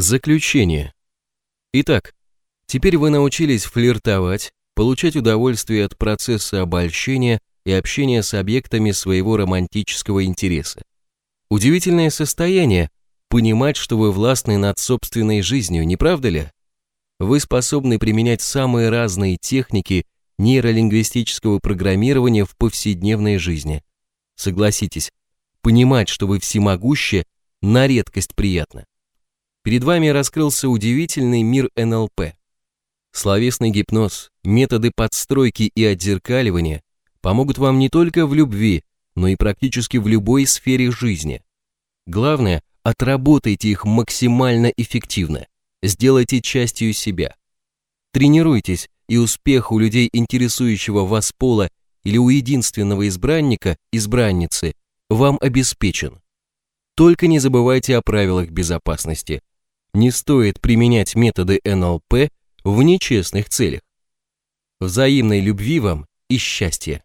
Заключение. Итак, теперь вы научились флиртовать, получать удовольствие от процесса обольщения и общения с объектами своего романтического интереса. Удивительное состояние понимать, что вы властны над собственной жизнью, не правда ли? Вы способны применять самые разные техники нейролингвистического программирования в повседневной жизни. Согласитесь, понимать, что вы всемогуще, на редкость приятно. Перед вами раскрылся удивительный мир НЛП. Словесный гипноз, методы подстройки и отзеркаливания помогут вам не только в любви, но и практически в любой сфере жизни. Главное, отработайте их максимально эффективно, сделайте частью себя. Тренируйтесь, и успех у людей, интересующего вас пола или у единственного избранника, избранницы, вам обеспечен. Только не забывайте о правилах безопасности. Не стоит применять методы НЛП в нечестных целях. Взаимной любви вам и счастья!